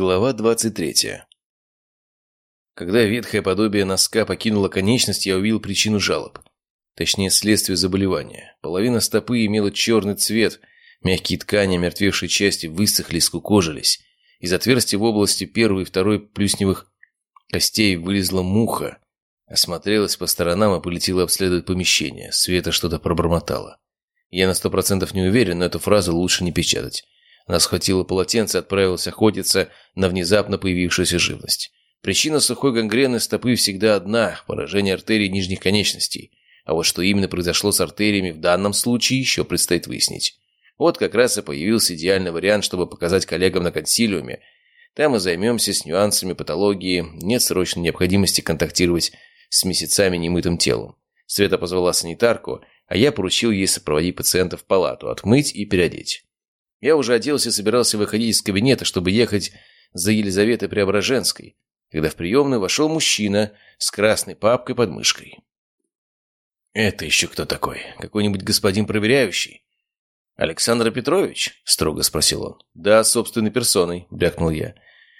Глава 23. Когда ветхое подобие носка покинуло конечность, я увидел причину жалоб. Точнее, следствие заболевания. Половина стопы имела черный цвет, мягкие ткани мертвевшей части высохли и скукожились. Из отверстия в области первой и второй плюсневых костей вылезла муха, осмотрелась по сторонам и полетела обследовать помещение. Света что-то пробормотала. Я на сто процентов не уверен, но эту фразу лучше не печатать. Она схватила полотенце и отправилась охотиться на внезапно появившуюся живность. Причина сухой гангрены стопы всегда одна – поражение артерий нижних конечностей. А вот что именно произошло с артериями в данном случае, еще предстоит выяснить. Вот как раз и появился идеальный вариант, чтобы показать коллегам на консилиуме. Там и займемся с нюансами патологии, нет срочной необходимости контактировать с месяцами немытым телом. Света позвала санитарку, а я поручил ей сопроводить пациента в палату, отмыть и переодеть. Я уже оделся и собирался выходить из кабинета, чтобы ехать за Елизаветой Преображенской, когда в приемную вошел мужчина с красной папкой под мышкой. «Это еще кто такой? Какой-нибудь господин проверяющий?» «Александр Петрович?» – строго спросил он. «Да, собственной персоной», – брякнул я.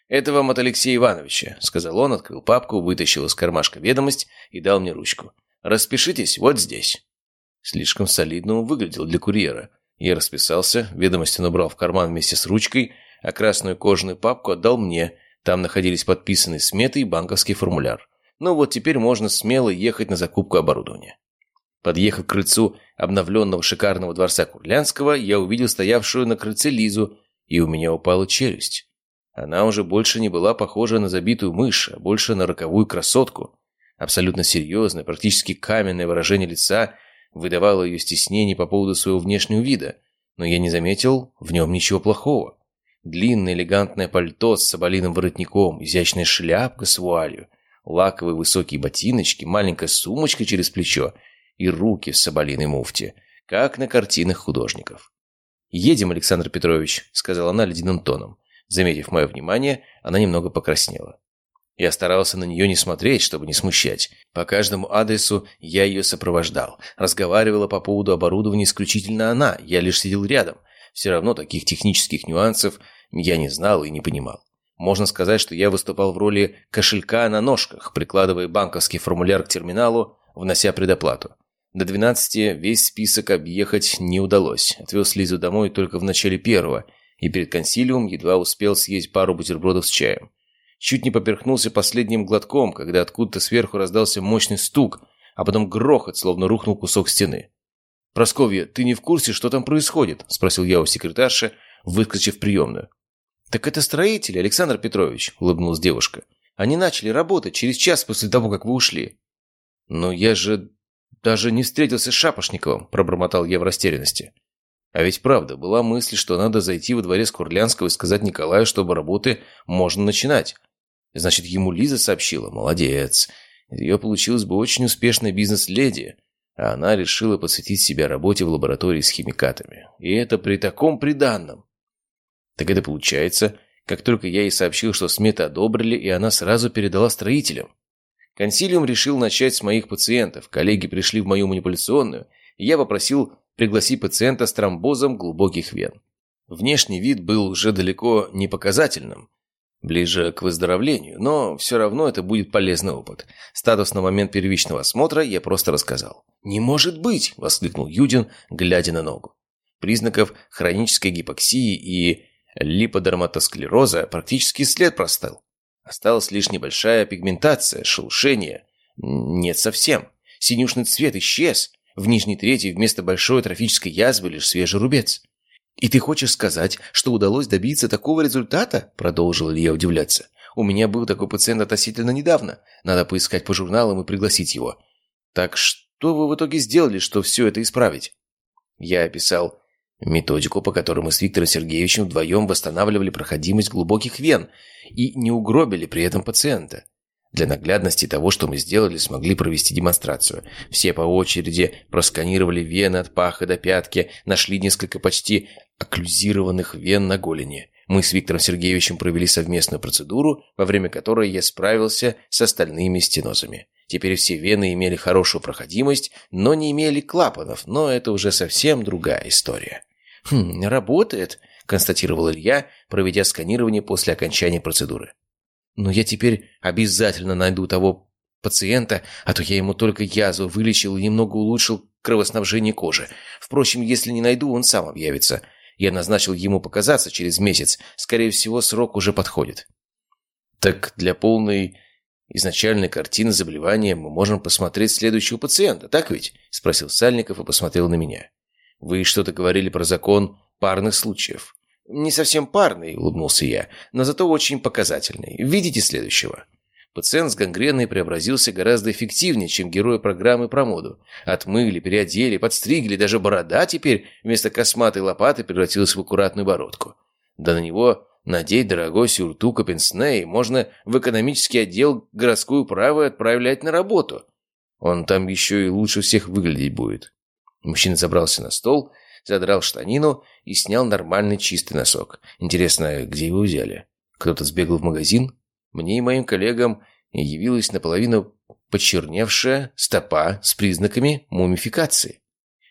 «Это вам от Алексея Ивановича», – сказал он, открыл папку, вытащил из кармашка ведомость и дал мне ручку. «Распишитесь вот здесь». Слишком солидно он выглядел для курьера. Я расписался, ведомости набрал в карман вместе с ручкой, а красную кожаную папку отдал мне. Там находились подписанные сметы и банковский формуляр. Ну вот теперь можно смело ехать на закупку оборудования. Подъехав к крыльцу обновленного шикарного дворца Курлянского, я увидел стоявшую на крыльце Лизу, и у меня упала челюсть. Она уже больше не была похожа на забитую мышь, а больше на роковую красотку. Абсолютно серьезное, практически каменное выражение лица – выдавало ее стеснение по поводу своего внешнего вида, но я не заметил в нем ничего плохого. Длинное элегантное пальто с соболиным воротником, изящная шляпка с вуалью, лаковые высокие ботиночки, маленькая сумочка через плечо и руки в соболиной муфте, как на картинах художников. «Едем, Александр Петрович», — сказала она ледяным тоном. Заметив мое внимание, она немного покраснела. Я старался на нее не смотреть, чтобы не смущать. По каждому адресу я ее сопровождал. Разговаривала по поводу оборудования исключительно она, я лишь сидел рядом. Все равно таких технических нюансов я не знал и не понимал. Можно сказать, что я выступал в роли кошелька на ножках, прикладывая банковский формуляр к терминалу, внося предоплату. До 12 весь список объехать не удалось. Отвез Лизу домой только в начале первого, и перед консилиумом едва успел съесть пару бутербродов с чаем. Чуть не поперхнулся последним глотком, когда откуда-то сверху раздался мощный стук, а потом грохот, словно рухнул кусок стены. «Просковья, ты не в курсе, что там происходит?» – спросил я у секретарши, выскочив в приемную. «Так это строители, Александр Петрович», – улыбнулась девушка. «Они начали работать через час после того, как вы ушли». «Но я же даже не встретился с Шапошниковым», – пробормотал я в растерянности. А ведь правда, была мысль, что надо зайти во дворец Курлянского и сказать Николаю, чтобы работы можно начинать. Значит, ему Лиза сообщила. Молодец. Ее получилась бы очень успешная бизнес-леди. А она решила посвятить себя работе в лаборатории с химикатами. И это при таком приданном. Так это получается, как только я ей сообщил, что сметы одобрили, и она сразу передала строителям. Консилиум решил начать с моих пациентов. Коллеги пришли в мою манипуляционную, и я попросил пригласить пациента с тромбозом глубоких вен. Внешний вид был уже далеко не показательным ближе к выздоровлению, но все равно это будет полезный опыт. Статус на момент первичного осмотра я просто рассказал. «Не может быть!» – воскликнул Юдин, глядя на ногу. Признаков хронической гипоксии и липодерматосклероза практически след простыл. Осталась лишь небольшая пигментация, шелушение. Нет совсем. Синюшный цвет исчез. В нижней трети вместо большой трофической язвы лишь свежий рубец. «И ты хочешь сказать, что удалось добиться такого результата?» Продолжил Илья удивляться. «У меня был такой пациент относительно недавно. Надо поискать по журналам и пригласить его. Так что вы в итоге сделали, что все это исправить?» Я описал методику, по которой мы с Виктором Сергеевичем вдвоем восстанавливали проходимость глубоких вен и не угробили при этом пациента. Для наглядности того, что мы сделали, смогли провести демонстрацию. Все по очереди просканировали вены от паха до пятки, нашли несколько почти окклюзированных вен на голени. Мы с Виктором Сергеевичем провели совместную процедуру, во время которой я справился с остальными стенозами. Теперь все вены имели хорошую проходимость, но не имели клапанов, но это уже совсем другая история. «Хм, работает», констатировал Илья, проведя сканирование после окончания процедуры. «Но я теперь обязательно найду того пациента, а то я ему только язву вылечил и немного улучшил кровоснабжение кожи. Впрочем, если не найду, он сам объявится. Я назначил ему показаться через месяц. Скорее всего, срок уже подходит». «Так для полной изначальной картины заболевания мы можем посмотреть следующего пациента, так ведь?» – спросил Сальников и посмотрел на меня. «Вы что-то говорили про закон парных случаев». «Не совсем парный», – улыбнулся я, – «но зато очень показательный. Видите следующего?» Пациент с гангреной преобразился гораздо эффективнее, чем герои программы про моду. Отмыли, переодели, подстригли, даже борода теперь вместо косматой лопаты превратилась в аккуратную бородку. Да на него надеть дорогой сюртук и пенсне, и можно в экономический отдел городскую право отправлять на работу. Он там еще и лучше всех выглядеть будет. Мужчина забрался на стол, задрал штанину и снял нормальный чистый носок. Интересно, где его взяли? Кто-то сбегал в магазин? Мне и моим коллегам явилась наполовину почерневшая стопа с признаками мумификации.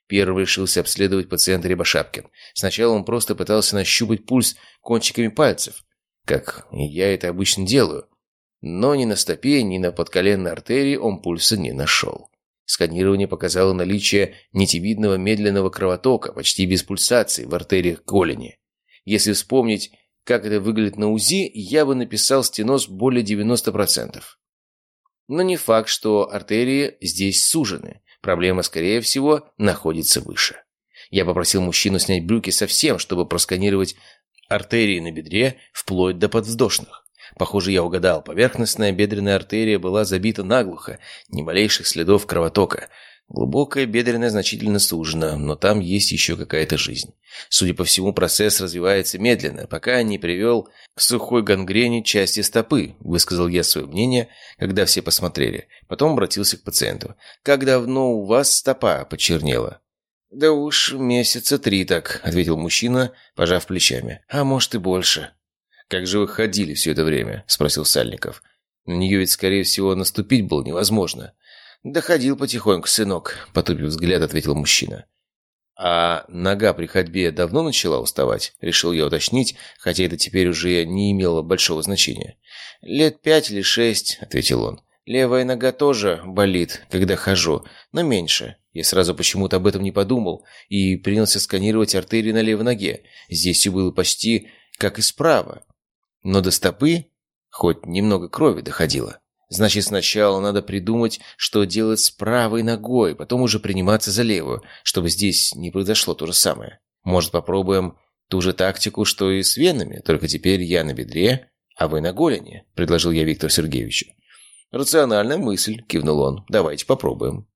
Первый решился обследовать пациента Рябошапкин. Сначала он просто пытался нащупать пульс кончиками пальцев, как я это обычно делаю. Но ни на стопе, ни на подколенной артерии он пульса не нашел. Сканирование показало наличие нитевидного медленного кровотока, почти без пульсации, в артериях голени. Если вспомнить, как это выглядит на УЗИ, я бы написал стеноз более 90%. Но не факт, что артерии здесь сужены. Проблема, скорее всего, находится выше. Я попросил мужчину снять брюки совсем, чтобы просканировать артерии на бедре вплоть до подвздошных. Похоже, я угадал. Поверхностная бедренная артерия была забита наглухо, ни малейших следов кровотока. Глубокая бедренная значительно сужена, но там есть еще какая-то жизнь. Судя по всему, процесс развивается медленно, пока не привел к сухой гангрене части стопы, высказал я свое мнение, когда все посмотрели. Потом обратился к пациенту. «Как давно у вас стопа почернела?» «Да уж месяца три так», — ответил мужчина, пожав плечами. «А может и больше». «Как же вы ходили все это время?» — спросил Сальников. «На нее ведь, скорее всего, наступить было невозможно». «Доходил потихоньку, сынок», — потупив взгляд, ответил мужчина. «А нога при ходьбе давно начала уставать?» — решил я уточнить, хотя это теперь уже не имело большого значения. «Лет пять или шесть», — ответил он. «Левая нога тоже болит, когда хожу, но меньше». Я сразу почему-то об этом не подумал и принялся сканировать артерии на левой ноге. Здесь все было почти как и справа. Но до стопы хоть немного крови доходило. Значит, сначала надо придумать, что делать с правой ногой, потом уже приниматься за левую, чтобы здесь не произошло то же самое. Может, попробуем ту же тактику, что и с венами, только теперь я на бедре, а вы на голени», — предложил я Виктору Сергеевичу. «Рациональная мысль», — кивнул он. «Давайте попробуем».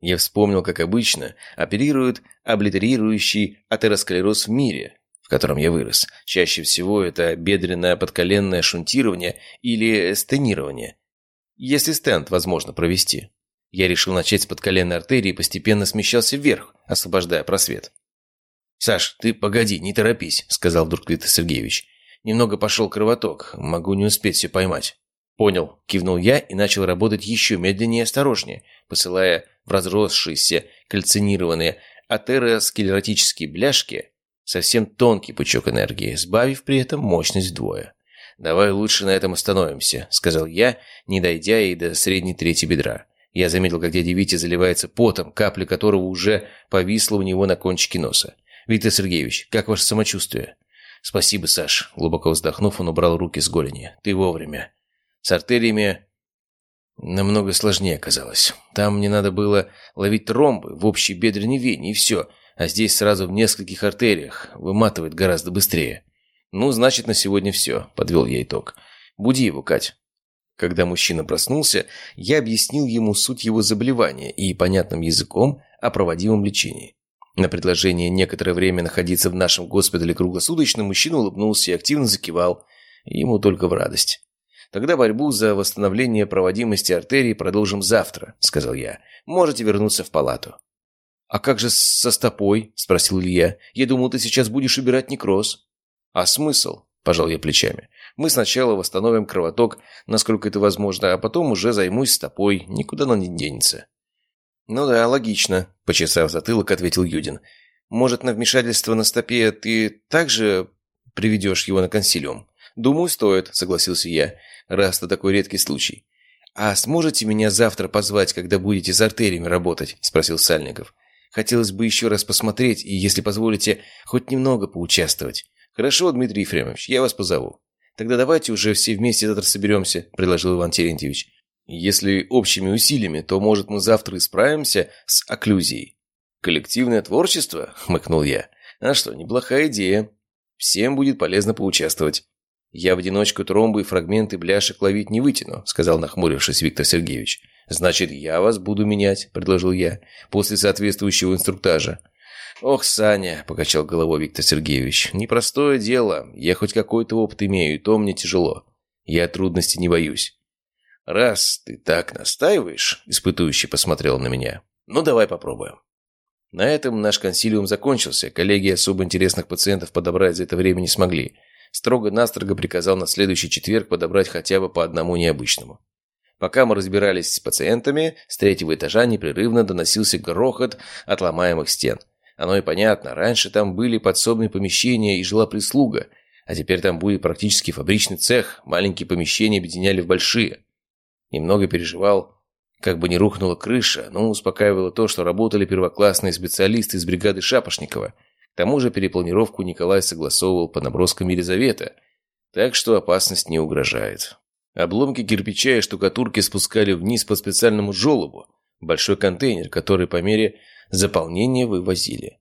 Я вспомнил, как обычно, оперируют облитерирующий атеросклероз в мире, в котором я вырос. Чаще всего это бедренное подколенное шунтирование или стенирование, если стенд возможно провести. Я решил начать с подколенной артерии и постепенно смещался вверх, освобождая просвет. «Саш, ты погоди, не торопись», — сказал вдруг Виктор Сергеевич. «Немного пошел кровоток, могу не успеть все поймать». «Понял», — кивнул я и начал работать еще медленнее и осторожнее, посылая в разросшиеся кальцинированные атеросклеротические бляшки совсем тонкий пучок энергии, сбавив при этом мощность вдвое. «Давай лучше на этом остановимся», — сказал я, не дойдя и до средней трети бедра. Я заметил, как дядя Витя заливается потом, капля которого уже повисла у него на кончике носа. «Виктор Сергеевич, как ваше самочувствие?» «Спасибо, Саш». Глубоко вздохнув, он убрал руки с голени. «Ты вовремя. С артериями намного сложнее оказалось. Там мне надо было ловить тромбы в общей бедренной вене, и все. А здесь сразу в нескольких артериях. Выматывает гораздо быстрее. «Ну, значит, на сегодня все», — подвел я итог. «Буди его, Кать». Когда мужчина проснулся, я объяснил ему суть его заболевания и понятным языком о проводимом лечении. На предложение некоторое время находиться в нашем госпитале круглосуточно мужчина улыбнулся и активно закивал. Ему только в радость. «Тогда борьбу за восстановление проводимости артерий продолжим завтра», — сказал я. «Можете вернуться в палату». «А как же со стопой?» — спросил Илья. «Я думал, ты сейчас будешь убирать некроз». «А смысл?» – пожал я плечами. «Мы сначала восстановим кровоток, насколько это возможно, а потом уже займусь стопой, никуда она не денется». «Ну да, логично», – почесав затылок, ответил Юдин. «Может, на вмешательство на стопе ты также приведешь его на консилиум?» «Думаю, стоит», — согласился я, раз это такой редкий случай. «А сможете меня завтра позвать, когда будете с артериями работать?» — спросил Сальников. «Хотелось бы еще раз посмотреть и, если позволите, хоть немного поучаствовать». «Хорошо, Дмитрий Ефремович, я вас позову». «Тогда давайте уже все вместе завтра соберемся», — предложил Иван Терентьевич. «Если общими усилиями, то, может, мы завтра справимся с окклюзией». «Коллективное творчество?» — хмыкнул я. «А что, неплохая идея. Всем будет полезно поучаствовать». «Я в одиночку тромбы и фрагменты бляшек ловить не вытяну», — сказал нахмурившись Виктор Сергеевич. «Значит, я вас буду менять», — предложил я, после соответствующего инструктажа. «Ох, Саня», — покачал головой Виктор Сергеевич, — «непростое дело. Я хоть какой-то опыт имею, и то мне тяжело. Я трудностей не боюсь». «Раз ты так настаиваешь», — испытующий посмотрел на меня, — «ну давай попробуем». На этом наш консилиум закончился, коллеги особо интересных пациентов подобрать за это время не смогли. Строго-настрого приказал на следующий четверг подобрать хотя бы по одному необычному. Пока мы разбирались с пациентами, с третьего этажа непрерывно доносился грохот от ломаемых стен – оно и понятно, раньше там были подсобные помещения и жила прислуга, а теперь там будет практически фабричный цех, маленькие помещения объединяли в большие. Немного переживал, как бы не рухнула крыша, но успокаивало то, что работали первоклассные специалисты из бригады Шапошникова. К тому же перепланировку Николай согласовывал по наброскам Елизаветы, так что опасность не угрожает. Обломки кирпича и штукатурки спускали вниз по специальному желобу, большой контейнер, который по мере Заполнение вывозили.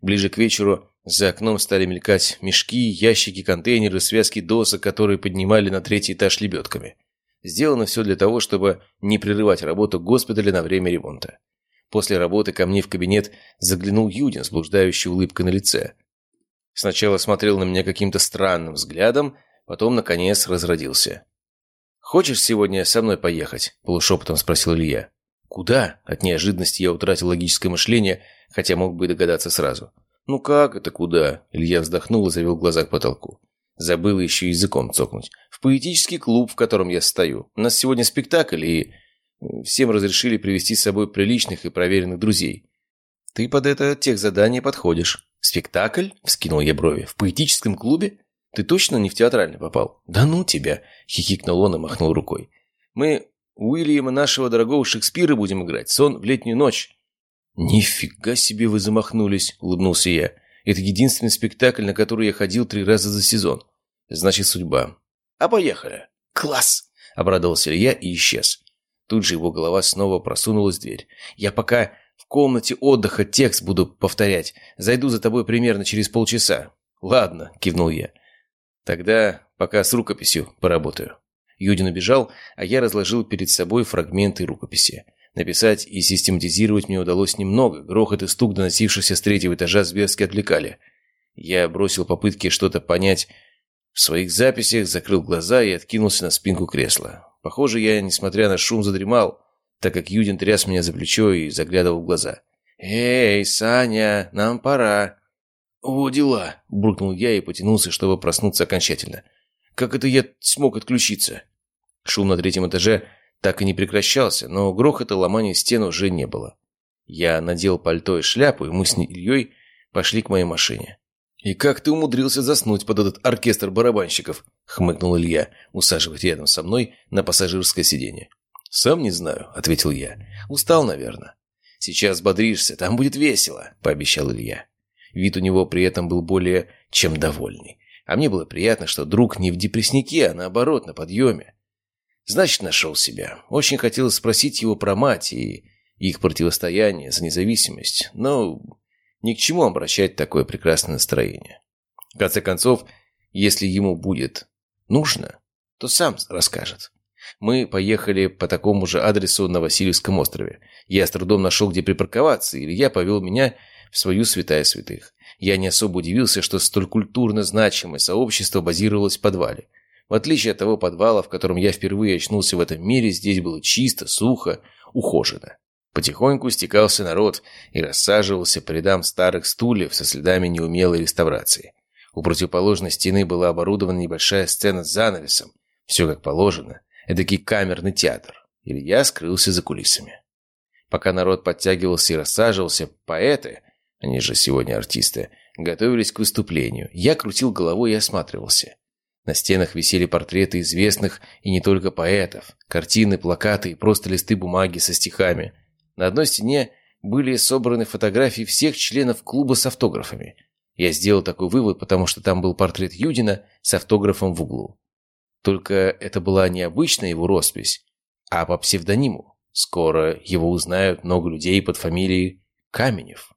Ближе к вечеру за окном стали мелькать мешки, ящики, контейнеры, связки досок, которые поднимали на третий этаж лебедками. Сделано все для того, чтобы не прерывать работу госпиталя на время ремонта. После работы ко мне в кабинет заглянул Юдин с блуждающей улыбкой на лице. Сначала смотрел на меня каким-то странным взглядом, потом, наконец, разродился. «Хочешь сегодня со мной поехать?» – полушепотом спросил Илья. «Куда?» От неожиданности я утратил логическое мышление, хотя мог бы догадаться сразу. «Ну как это куда?» Илья вздохнул и завел глаза к потолку. Забыл еще языком цокнуть. «В поэтический клуб, в котором я стою. У нас сегодня спектакль, и всем разрешили привести с собой приличных и проверенных друзей. Ты под это тех задание подходишь». «Спектакль?» – вскинул я брови. «В поэтическом клубе? Ты точно не в театральный попал?» «Да ну тебя!» – хихикнул он и махнул рукой. «Мы Уильяма нашего дорогого Шекспира будем играть. Сон в летнюю ночь». «Нифига себе вы замахнулись», — улыбнулся я. «Это единственный спектакль, на который я ходил три раза за сезон. Значит, судьба. А поехали». «Класс!» — обрадовался Илья и исчез. Тут же его голова снова просунулась в дверь. «Я пока в комнате отдыха текст буду повторять. Зайду за тобой примерно через полчаса». «Ладно», — кивнул я. «Тогда пока с рукописью поработаю». Юдин убежал, а я разложил перед собой фрагменты рукописи. Написать и систематизировать мне удалось немного. Грохот и стук, доносившийся с третьего этажа, зверски отвлекали. Я бросил попытки что-то понять в своих записях, закрыл глаза и откинулся на спинку кресла. Похоже, я, несмотря на шум, задремал, так как Юдин тряс меня за плечо и заглядывал в глаза. «Эй, Саня, нам пора!» «О, дела!» – буркнул я и потянулся, чтобы проснуться окончательно. «Как это я смог отключиться?» Шум на третьем этаже так и не прекращался, но грохота ломания стен уже не было. Я надел пальто и шляпу, и мы с Ильей пошли к моей машине. «И как ты умудрился заснуть под этот оркестр барабанщиков?» — хмыкнул Илья, усаживаясь рядом со мной на пассажирское сиденье. «Сам не знаю», — ответил я. «Устал, наверное». «Сейчас бодришься, там будет весело», — пообещал Илья. Вид у него при этом был более чем довольный. А мне было приятно, что друг не в депресснике, а наоборот, на подъеме. Значит, нашел себя. Очень хотелось спросить его про мать и их противостояние за независимость, но ни к чему обращать такое прекрасное настроение. В конце концов, если ему будет нужно, то сам расскажет. Мы поехали по такому же адресу на Васильевском острове. Я с трудом нашел, где припарковаться, и Илья повел меня в свою святая святых. Я не особо удивился, что столь культурно значимое сообщество базировалось в подвале. В отличие от того подвала, в котором я впервые очнулся в этом мире, здесь было чисто, сухо, ухожено. Потихоньку стекался народ и рассаживался по рядам старых стульев со следами неумелой реставрации. У противоположной стены была оборудована небольшая сцена с занавесом. Все как положено. Эдакий камерный театр. Илья скрылся за кулисами. Пока народ подтягивался и рассаживался, поэты, они же сегодня артисты, готовились к выступлению. Я крутил головой и осматривался. На стенах висели портреты известных и не только поэтов, картины, плакаты и просто листы бумаги со стихами. На одной стене были собраны фотографии всех членов клуба с автографами. Я сделал такой вывод, потому что там был портрет Юдина с автографом в углу. Только это была не обычная его роспись, а по псевдониму. Скоро его узнают много людей под фамилией Каменев.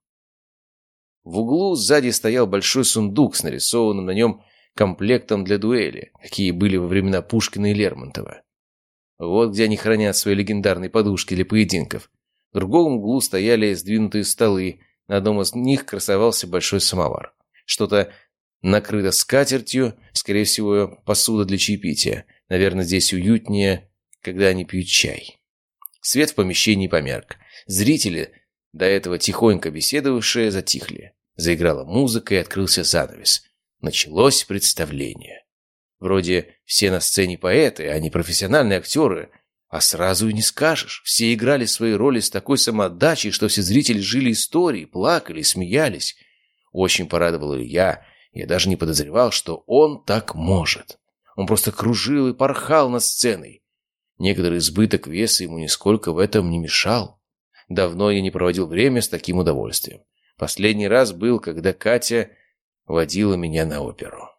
В углу сзади стоял большой сундук с нарисованным на нем комплектом для дуэли, какие были во времена Пушкина и Лермонтова. Вот где они хранят свои легендарные подушки для поединков. В другом углу стояли сдвинутые столы, на одном из них красовался большой самовар. Что-то накрыто скатертью, скорее всего, посуда для чаепития. Наверное, здесь уютнее, когда они пьют чай. Свет в помещении померк. Зрители, до этого тихонько беседовавшие, затихли. Заиграла музыка и открылся занавес. Началось представление. Вроде все на сцене поэты, а не профессиональные актеры – а сразу и не скажешь. Все играли свои роли с такой самоотдачей, что все зрители жили историей, плакали, смеялись. Очень порадовал я. Я даже не подозревал, что он так может. Он просто кружил и порхал над сценой. Некоторый избыток веса ему нисколько в этом не мешал. Давно я не проводил время с таким удовольствием. Последний раз был, когда Катя водила меня на оперу.